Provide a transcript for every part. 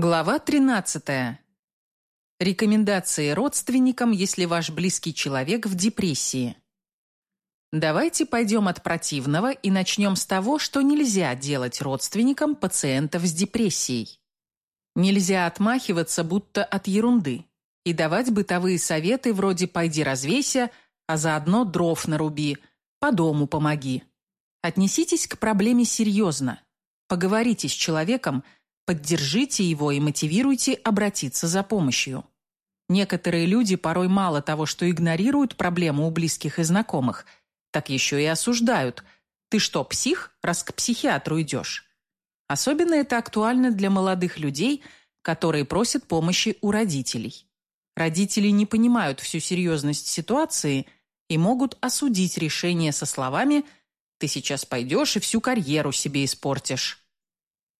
Глава 13. Рекомендации родственникам, если ваш близкий человек в депрессии. Давайте пойдем от противного и начнем с того, что нельзя делать родственникам пациентов с депрессией. Нельзя отмахиваться будто от ерунды и давать бытовые советы вроде «пойди развейся», а заодно дров наруби, по дому помоги. Отнеситесь к проблеме серьезно. Поговорите с человеком, поддержите его и мотивируйте обратиться за помощью. Некоторые люди порой мало того, что игнорируют проблему у близких и знакомых, так еще и осуждают. Ты что, псих, раз к психиатру идешь? Особенно это актуально для молодых людей, которые просят помощи у родителей. Родители не понимают всю серьезность ситуации и могут осудить решение со словами «ты сейчас пойдешь и всю карьеру себе испортишь».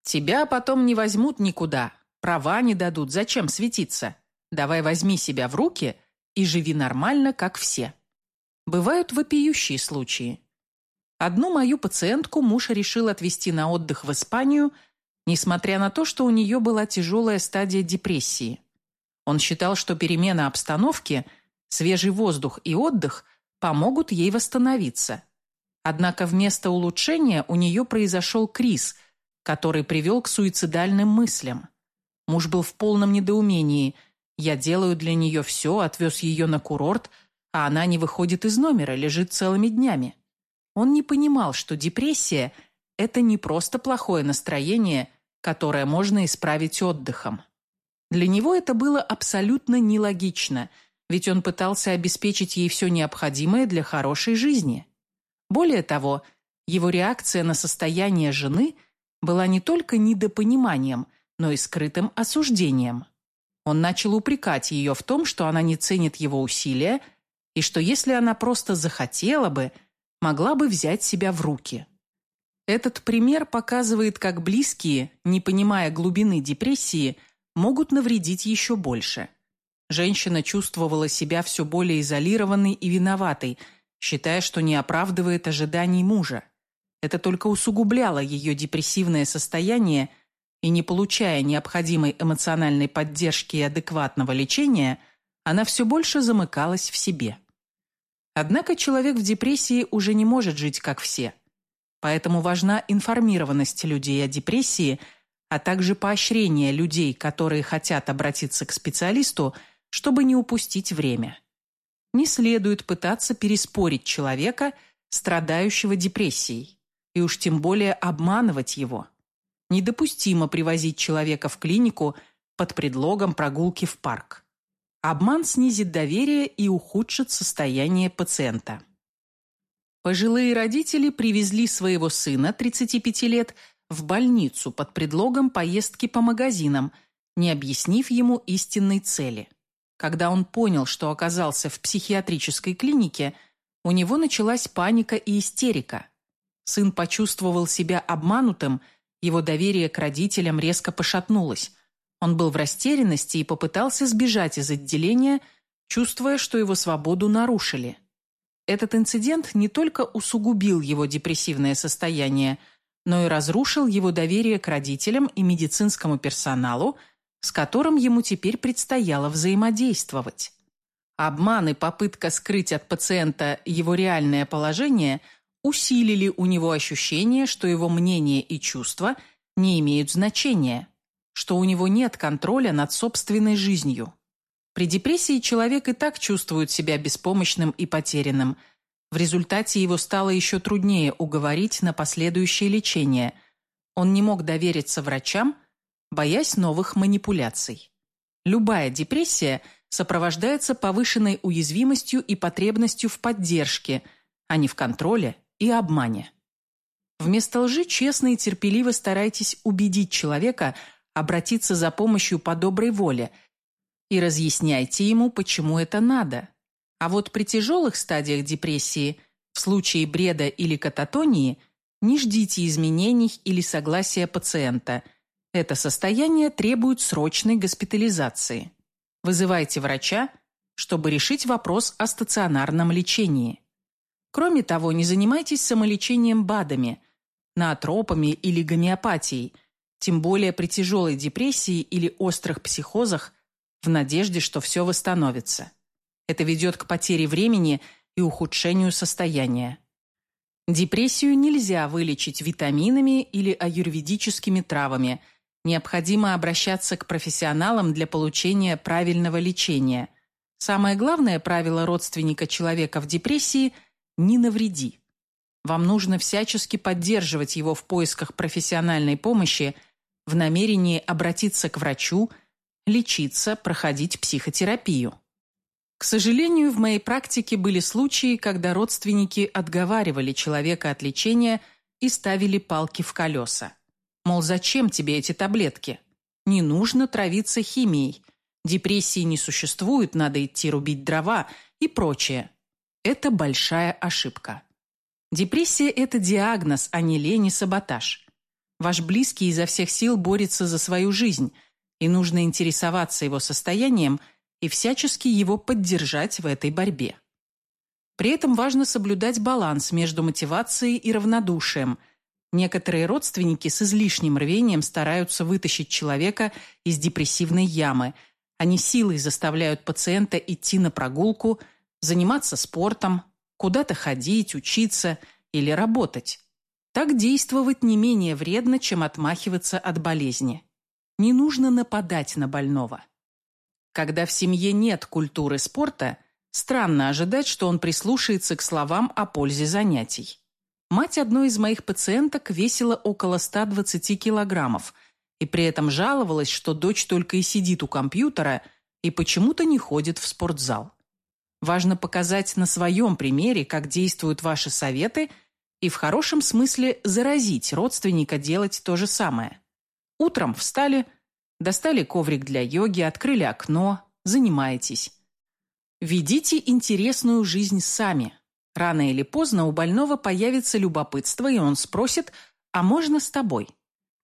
Тебя потом не возьмут никуда, права не дадут, зачем светиться? Давай возьми себя в руки и живи нормально, как все. Бывают вопиющие случаи. Одну мою пациентку муж решил отвезти на отдых в Испанию, несмотря на то, что у нее была тяжелая стадия депрессии. Он считал, что перемена обстановки, свежий воздух и отдых помогут ей восстановиться. Однако вместо улучшения у нее произошел криз, который привел к суицидальным мыслям. Муж был в полном недоумении. Я делаю для нее все, отвез ее на курорт, а она не выходит из номера, лежит целыми днями. Он не понимал, что депрессия – это не просто плохое настроение, которое можно исправить отдыхом. Для него это было абсолютно нелогично, ведь он пытался обеспечить ей все необходимое для хорошей жизни. Более того, его реакция на состояние жены была не только недопониманием, но и скрытым осуждением. Он начал упрекать ее в том, что она не ценит его усилия, и что если она просто захотела бы, могла бы взять себя в руки. Этот пример показывает, как близкие, не понимая глубины депрессии, могут навредить еще больше. Женщина чувствовала себя все более изолированной и виноватой, считая, что не оправдывает ожиданий мужа. Это только усугубляло ее депрессивное состояние, и не получая необходимой эмоциональной поддержки и адекватного лечения, она все больше замыкалась в себе. Однако человек в депрессии уже не может жить как все. Поэтому важна информированность людей о депрессии – а также поощрение людей, которые хотят обратиться к специалисту, чтобы не упустить время. Не следует пытаться переспорить человека, страдающего депрессией, и уж тем более обманывать его. Недопустимо привозить человека в клинику под предлогом прогулки в парк. Обман снизит доверие и ухудшит состояние пациента. Пожилые родители привезли своего сына, 35 лет, в больницу под предлогом поездки по магазинам, не объяснив ему истинной цели. Когда он понял, что оказался в психиатрической клинике, у него началась паника и истерика. Сын почувствовал себя обманутым, его доверие к родителям резко пошатнулось. Он был в растерянности и попытался сбежать из отделения, чувствуя, что его свободу нарушили. Этот инцидент не только усугубил его депрессивное состояние, но и разрушил его доверие к родителям и медицинскому персоналу, с которым ему теперь предстояло взаимодействовать. Обман и попытка скрыть от пациента его реальное положение усилили у него ощущение, что его мнение и чувства не имеют значения, что у него нет контроля над собственной жизнью. При депрессии человек и так чувствует себя беспомощным и потерянным – в результате его стало еще труднее уговорить на последующее лечение. Он не мог довериться врачам, боясь новых манипуляций. Любая депрессия сопровождается повышенной уязвимостью и потребностью в поддержке, а не в контроле и обмане. Вместо лжи честно и терпеливо старайтесь убедить человека обратиться за помощью по доброй воле и разъясняйте ему, почему это надо. А вот при тяжелых стадиях депрессии, в случае бреда или кататонии, не ждите изменений или согласия пациента. Это состояние требует срочной госпитализации. Вызывайте врача, чтобы решить вопрос о стационарном лечении. Кроме того, не занимайтесь самолечением БАДами, наотропами или гомеопатией. тем более при тяжелой депрессии или острых психозах, в надежде, что все восстановится. Это ведет к потере времени и ухудшению состояния. Депрессию нельзя вылечить витаминами или аюрведическими травами. Необходимо обращаться к профессионалам для получения правильного лечения. Самое главное правило родственника человека в депрессии – не навреди. Вам нужно всячески поддерживать его в поисках профессиональной помощи в намерении обратиться к врачу, лечиться, проходить психотерапию. К сожалению, в моей практике были случаи, когда родственники отговаривали человека от лечения и ставили палки в колеса. Мол, зачем тебе эти таблетки? Не нужно травиться химией. Депрессии не существует, надо идти рубить дрова и прочее. Это большая ошибка. Депрессия – это диагноз, а не лень и саботаж. Ваш близкий изо всех сил борется за свою жизнь, и нужно интересоваться его состоянием и всячески его поддержать в этой борьбе. При этом важно соблюдать баланс между мотивацией и равнодушием. Некоторые родственники с излишним рвением стараются вытащить человека из депрессивной ямы. Они силой заставляют пациента идти на прогулку, заниматься спортом, куда-то ходить, учиться или работать. Так действовать не менее вредно, чем отмахиваться от болезни. Не нужно нападать на больного. Когда в семье нет культуры спорта, странно ожидать, что он прислушается к словам о пользе занятий. Мать одной из моих пациенток весила около 120 килограммов и при этом жаловалась, что дочь только и сидит у компьютера и почему-то не ходит в спортзал. Важно показать на своем примере, как действуют ваши советы, и в хорошем смысле заразить родственника делать то же самое. Утром встали, достали коврик для йоги, открыли окно, занимаетесь. Ведите интересную жизнь сами. Рано или поздно у больного появится любопытство, и он спросит «А можно с тобой?».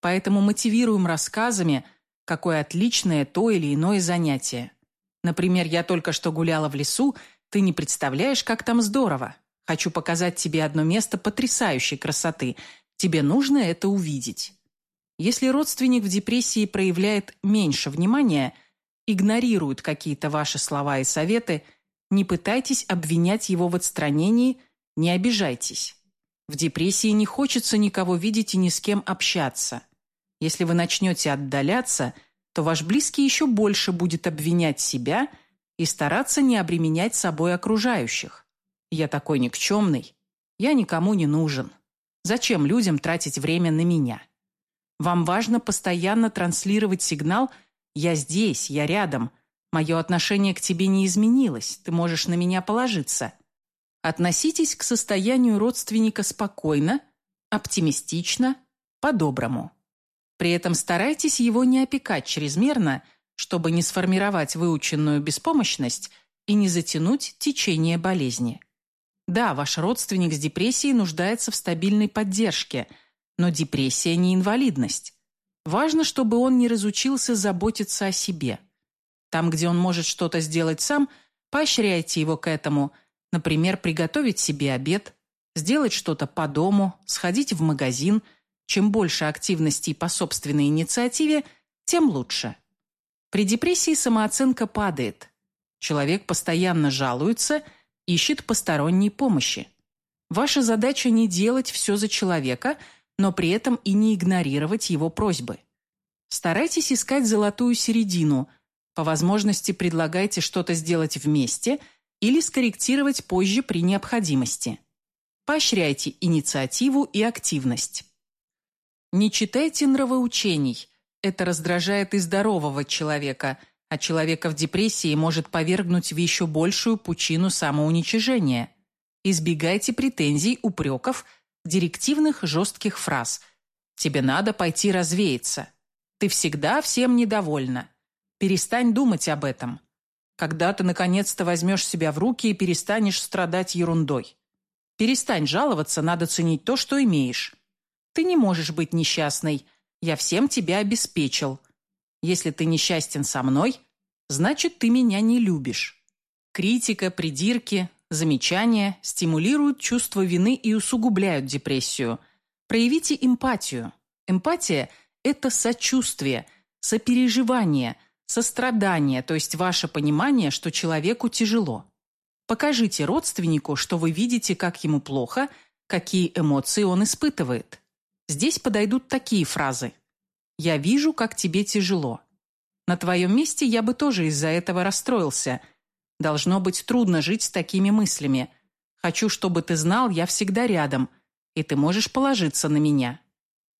Поэтому мотивируем рассказами, какое отличное то или иное занятие. Например, я только что гуляла в лесу, ты не представляешь, как там здорово. Хочу показать тебе одно место потрясающей красоты. Тебе нужно это увидеть. Если родственник в депрессии проявляет меньше внимания, игнорирует какие-то ваши слова и советы, не пытайтесь обвинять его в отстранении, не обижайтесь. В депрессии не хочется никого видеть и ни с кем общаться. Если вы начнете отдаляться, то ваш близкий еще больше будет обвинять себя и стараться не обременять собой окружающих. Я такой никчемный, я никому не нужен. Зачем людям тратить время на меня? Вам важно постоянно транслировать сигнал «я здесь, я рядом», «мое отношение к тебе не изменилось, ты можешь на меня положиться». Относитесь к состоянию родственника спокойно, оптимистично, по-доброму. При этом старайтесь его не опекать чрезмерно, чтобы не сформировать выученную беспомощность и не затянуть течение болезни. Да, ваш родственник с депрессией нуждается в стабильной поддержке, но депрессия не инвалидность. Важно, чтобы он не разучился заботиться о себе. Там, где он может что-то сделать сам, поощряйте его к этому, например, приготовить себе обед, сделать что-то по дому, сходить в магазин – чем больше активностей по собственной инициативе, тем лучше. При депрессии самооценка падает. Человек постоянно жалуется, ищет посторонней помощи. Ваша задача не делать все за человека, но при этом и не игнорировать его просьбы. Старайтесь искать золотую середину. По возможности предлагайте что-то сделать вместе или скорректировать позже при необходимости. Поощряйте инициативу и активность. Не читайте нравоучений. Это раздражает и здорового человека, а человека в депрессии может повергнуть в еще большую пучину самоуничижения. Избегайте претензий, упреков, директивных жестких фраз. «Тебе надо пойти развеяться». «Ты всегда всем недовольна». Перестань думать об этом. Когда ты наконец-то возьмешь себя в руки и перестанешь страдать ерундой. Перестань жаловаться, надо ценить то, что имеешь. Ты не можешь быть несчастной. Я всем тебя обеспечил. Если ты несчастен со мной, значит, ты меня не любишь. Критика, придирки, замечания стимулируют чувство вины и усугубляют депрессию. Проявите эмпатию. Эмпатия это сочувствие, сопереживание, сострадание, то есть ваше понимание, что человеку тяжело. Покажите родственнику, что вы видите, как ему плохо, какие эмоции он испытывает. Здесь подойдут такие фразы. «Я вижу, как тебе тяжело». На твоем месте я бы тоже из-за этого расстроился. Должно быть трудно жить с такими мыслями. Хочу, чтобы ты знал, я всегда рядом, и ты можешь положиться на меня.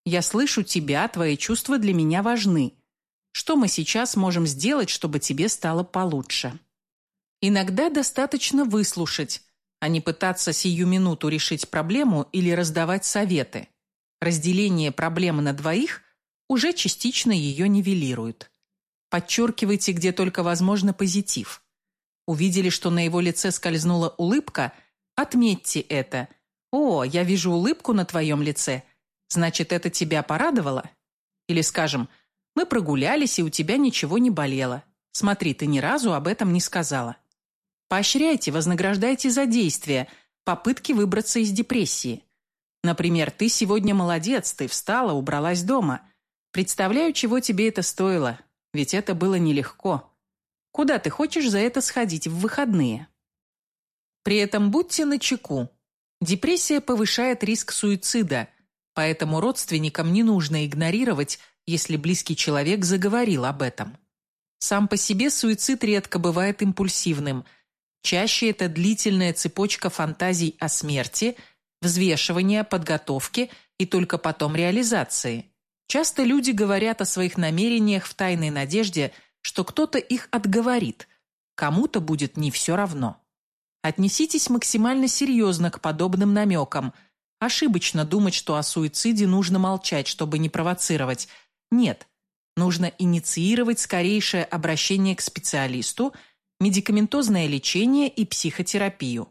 Я слышу тебя, твои чувства для меня важны. Что мы сейчас можем сделать, чтобы тебе стало получше? Иногда достаточно выслушать, а не пытаться сию минуту решить проблему или раздавать советы. Разделение проблемы на двоих уже частично ее нивелирует. Подчеркивайте, где только возможно, позитив. Увидели, что на его лице скользнула улыбка, отметьте это. «О, я вижу улыбку на твоем лице. Значит, это тебя порадовало?» Или, скажем, «Мы прогулялись, и у тебя ничего не болело. Смотри, ты ни разу об этом не сказала». Поощряйте, вознаграждайте за действия, попытки выбраться из депрессии. Например, «Ты сегодня молодец, ты встала, убралась дома. Представляю, чего тебе это стоило. Ведь это было нелегко. Куда ты хочешь за это сходить в выходные? При этом будьте начеку. Депрессия повышает риск суицида, поэтому родственникам не нужно игнорировать, если близкий человек заговорил об этом. Сам по себе суицид редко бывает импульсивным. Чаще это длительная цепочка фантазий о смерти, взвешивания, подготовки и только потом реализации. Часто люди говорят о своих намерениях в тайной надежде, что кто-то их отговорит, кому-то будет не все равно. Отнеситесь максимально серьезно к подобным намекам. Ошибочно думать, что о суициде нужно молчать, чтобы не провоцировать. Нет, нужно инициировать скорейшее обращение к специалисту, медикаментозное лечение и психотерапию.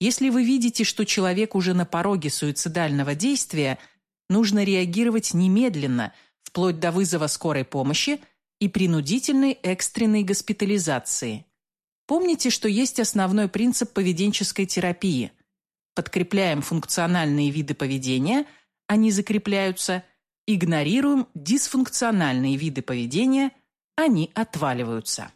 Если вы видите, что человек уже на пороге суицидального действия – нужно реагировать немедленно, вплоть до вызова скорой помощи и принудительной экстренной госпитализации. Помните, что есть основной принцип поведенческой терапии. Подкрепляем функциональные виды поведения, они закрепляются, игнорируем дисфункциональные виды поведения, они отваливаются.